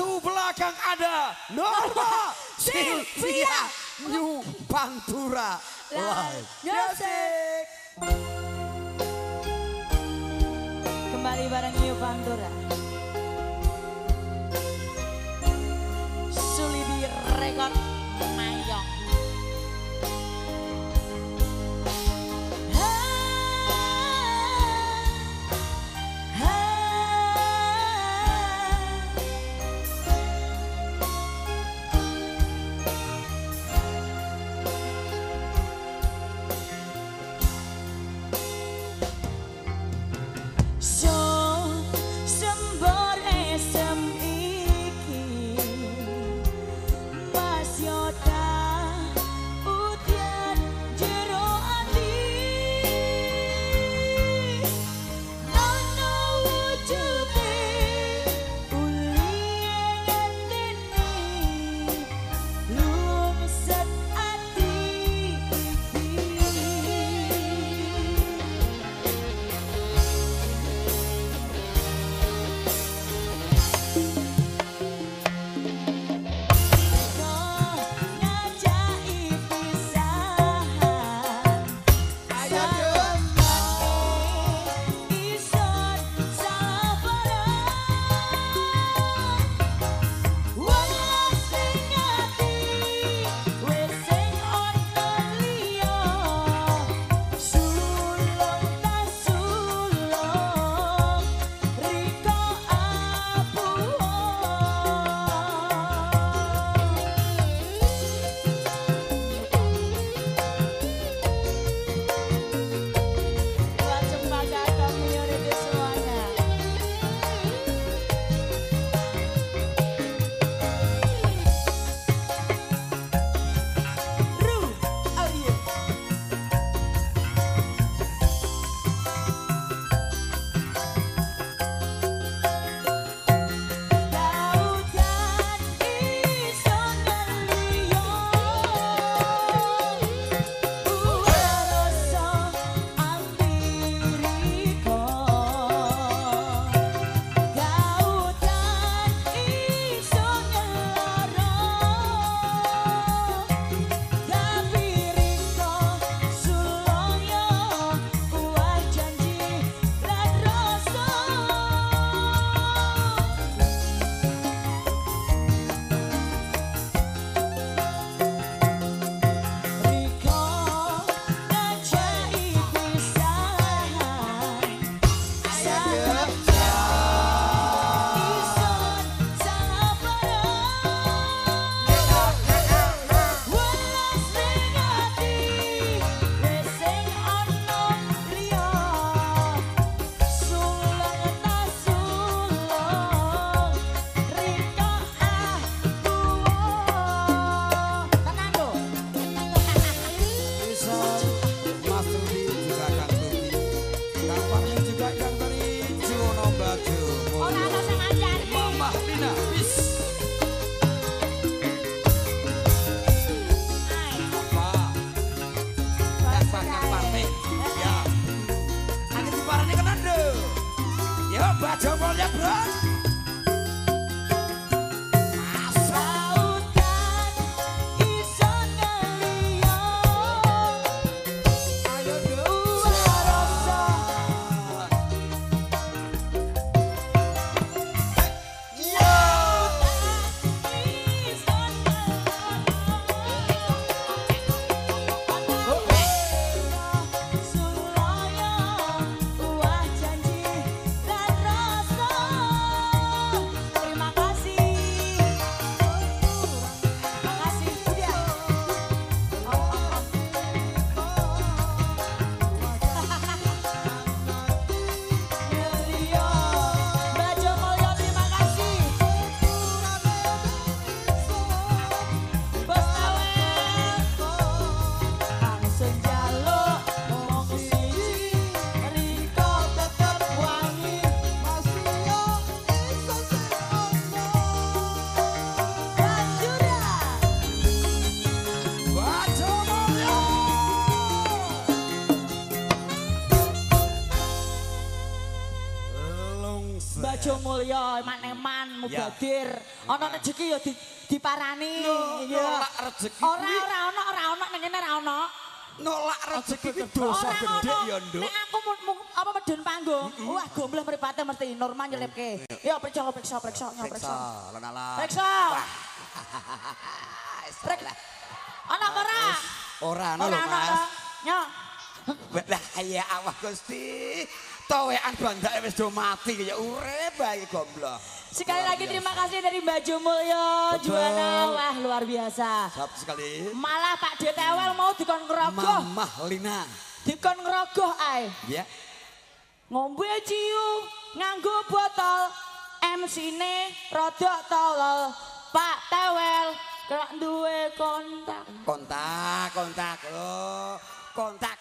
Satu belakang ada Norma Silvia New Pantura Live Music Kembali bareng New Pantura your Sejo mulia, maneman, mubadir. Ana rejeki rezeki ya di, diparani Nolak ora Orang-orang, orang-orang, orang-orang, ora ana. Nolak rejeki itu dosa gede ya ndo aku apa medun panggung. Wah gombleh meripatnya mesti Norma nyelipke. Yo Ya periksa, periksa, periksa Periksa, Periksa. Periksa. Ana ora? Ora ana lho, Mas. Nyok. Lah ya Allah Gusti. Towekan bandake wis do mati ya urip bae gomblo. Sekali Luar lagi biasa. terima kasih dari Mbak Jumulyo. Juwana. Wah, luar biasa. Satu sekali. Malah Pak Detewel mau dikon ngerogoh. Mamah Lina. Dikon ngerogoh ae. Ya. Ngombe ciu nganggo botol. MC-ne rodok tolol. Pak Tewel kena duwe kontak. Kontak, kontak. Oh, kontak